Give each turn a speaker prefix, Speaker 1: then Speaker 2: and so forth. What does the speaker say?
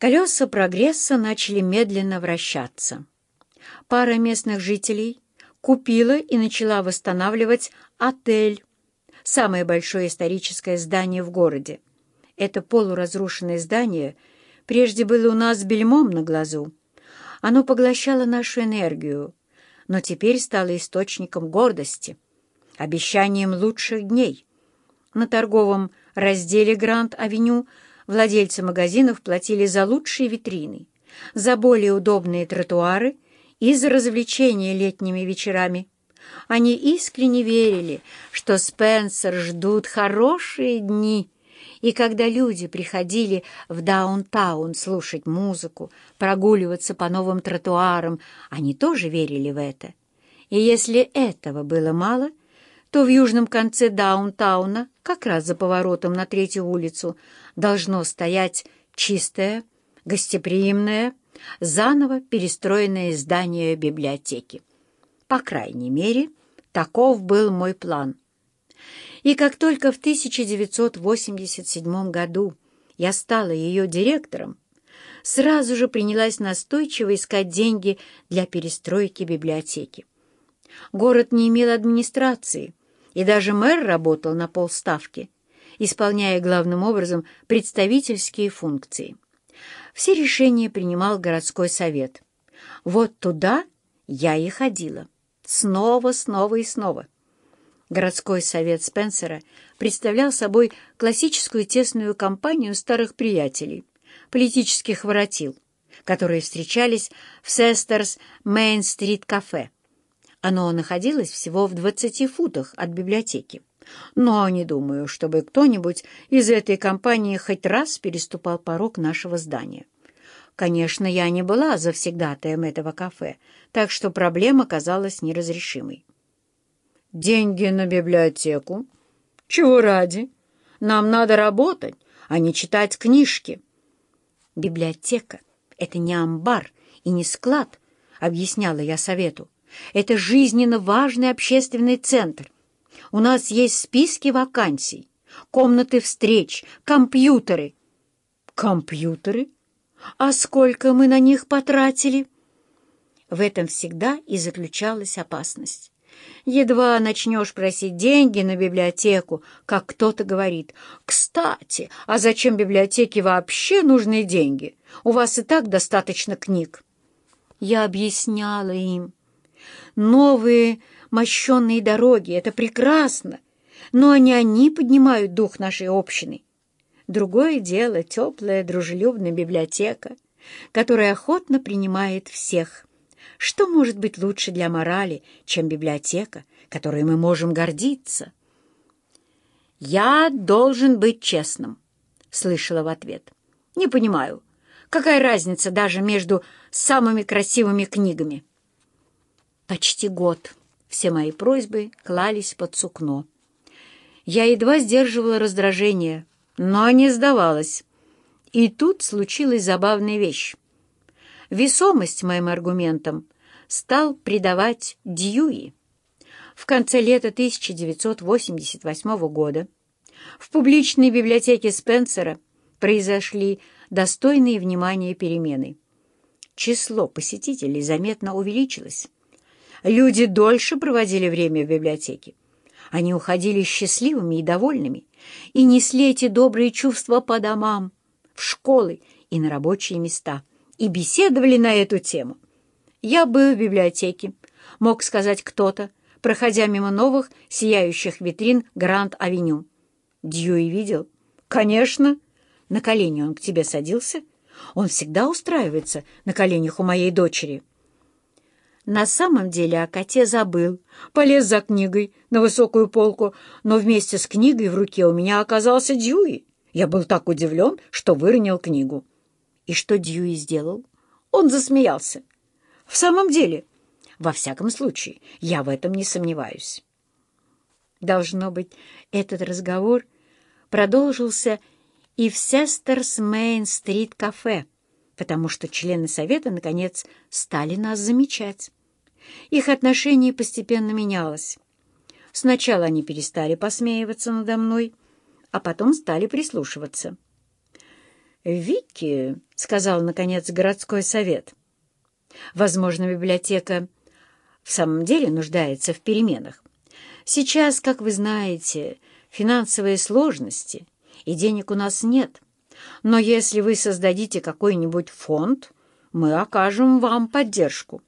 Speaker 1: Колеса прогресса начали медленно вращаться. Пара местных жителей купила и начала восстанавливать отель, самое большое историческое здание в городе. Это полуразрушенное здание прежде было у нас бельмом на глазу. Оно поглощало нашу энергию, но теперь стало источником гордости, обещанием лучших дней. На торговом разделе Гранд-авеню владельцы магазинов платили за лучшие витрины, за более удобные тротуары и за развлечения летними вечерами. Они искренне верили, что Спенсер ждут хорошие дни, и когда люди приходили в даунтаун слушать музыку, прогуливаться по новым тротуарам, они тоже верили в это. И если этого было мало, то в южном конце даунтауна, как раз за поворотом на третью улицу, должно стоять чистое, гостеприимное, заново перестроенное здание библиотеки. По крайней мере, таков был мой план. И как только в 1987 году я стала ее директором, сразу же принялась настойчиво искать деньги для перестройки библиотеки. Город не имел администрации, и даже мэр работал на полставки, исполняя главным образом представительские функции. Все решения принимал городской совет. Вот туда я и ходила. Снова, снова и снова. Городской совет Спенсера представлял собой классическую тесную компанию старых приятелей, политических воротил, которые встречались в Сестерс Мейн-стрит-кафе. Оно находилось всего в 20 футах от библиотеки. Но не думаю, чтобы кто-нибудь из этой компании хоть раз переступал порог нашего здания. Конечно, я не была завсегдатаем этого кафе, так что проблема казалась неразрешимой. «Деньги на библиотеку? Чего ради? Нам надо работать, а не читать книжки». «Библиотека — это не амбар и не склад», — объясняла я совету. Это жизненно важный общественный центр. У нас есть списки вакансий, комнаты встреч, компьютеры. Компьютеры? А сколько мы на них потратили? В этом всегда и заключалась опасность. Едва начнешь просить деньги на библиотеку, как кто-то говорит, «Кстати, а зачем библиотеке вообще нужны деньги? У вас и так достаточно книг». Я объясняла им, Новые мощенные дороги — это прекрасно, но не они поднимают дух нашей общины. Другое дело — теплая, дружелюбная библиотека, которая охотно принимает всех. Что может быть лучше для морали, чем библиотека, которой мы можем гордиться? «Я должен быть честным», — слышала в ответ. «Не понимаю, какая разница даже между самыми красивыми книгами?» Почти год все мои просьбы клались под сукно. Я едва сдерживала раздражение, но не сдавалась. И тут случилась забавная вещь. Весомость моим аргументам стал придавать Дьюи. В конце лета 1988 года в публичной библиотеке Спенсера произошли достойные внимания перемены. Число посетителей заметно увеличилось. Люди дольше проводили время в библиотеке. Они уходили счастливыми и довольными и несли эти добрые чувства по домам, в школы и на рабочие места, и беседовали на эту тему. Я был в библиотеке, мог сказать кто-то, проходя мимо новых сияющих витрин Гранд-авеню. Дьюи видел? Конечно. На колени он к тебе садился? Он всегда устраивается на коленях у моей дочери. На самом деле о коте забыл. Полез за книгой на высокую полку, но вместе с книгой в руке у меня оказался Дьюи. Я был так удивлен, что выронил книгу. И что Дьюи сделал? Он засмеялся. В самом деле, во всяком случае, я в этом не сомневаюсь. Должно быть, этот разговор продолжился и в Сестерс Мейн-стрит кафе, потому что члены совета, наконец, стали нас замечать. Их отношение постепенно менялось. Сначала они перестали посмеиваться надо мной, а потом стали прислушиваться. «Вики», — сказал, наконец, городской совет, — «возможно, библиотека в самом деле нуждается в переменах. Сейчас, как вы знаете, финансовые сложности, и денег у нас нет. Но если вы создадите какой-нибудь фонд, мы окажем вам поддержку».